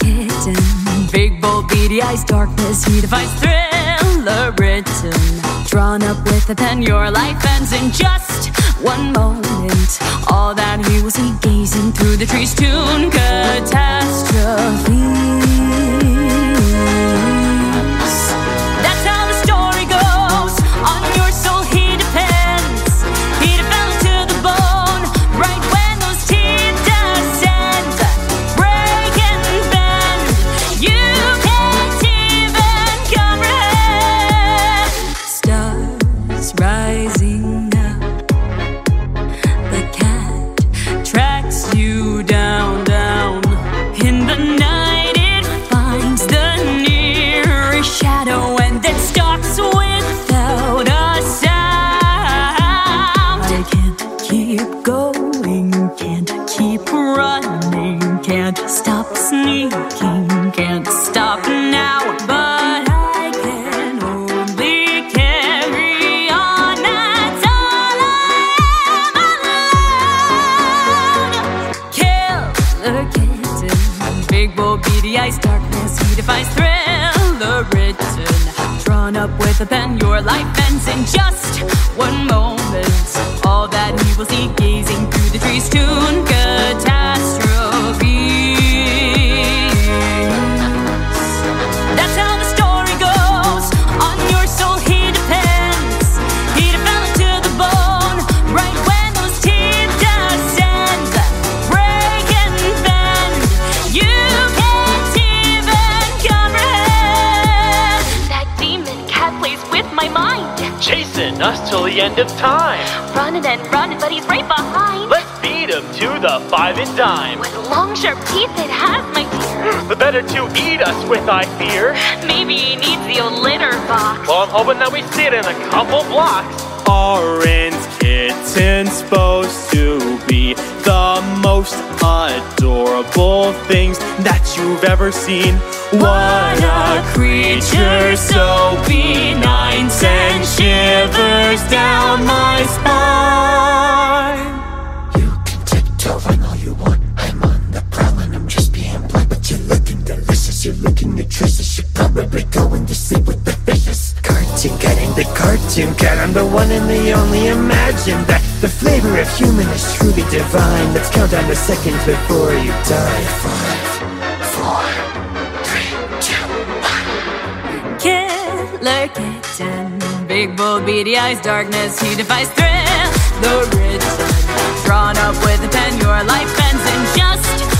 Kitten, big bold beady eyes, darkness, he defies thriller written. Drawn up with a pen, your life ends in just one moment. All that he will see gazing through the trees, tune catastrophe. Going, can't keep running, can't stop sneaking, can't stop now. But I can only carry on. That's all I am. Killer kitten, big bold beady eyes, darkness, he defies thriller written. Drawn up with a pen, your life ends in just one moment. That will see gazing through the trees, tune catastrophe. Chasing us till the end of time. Running and running, but he's right behind. Let's beat him to the five and dime. With long, sharp teeth, it has my dear. The better to eat us with, I fear. Maybe he needs the old litter box. Well, I'm hoping that we see it in a couple blocks. Orange kitten's supposed to be the most adorable things that you've ever seen. What a creature so benign sends shivers down my spine. You can tiptoe on all you want. I'm on the prowl and I'm just being blunt. But you're looking delicious, you're looking nutritious. You're probably going to sleep with the fishes. Cartoon cat, the cartoon cat. I'm the one and the only. Imagine that the flavor of human is truly divine. Let's count down the seconds before you die. big, bold, beady eyes, darkness, he defies thrill. The written, drawn up with a pen, your life ends in just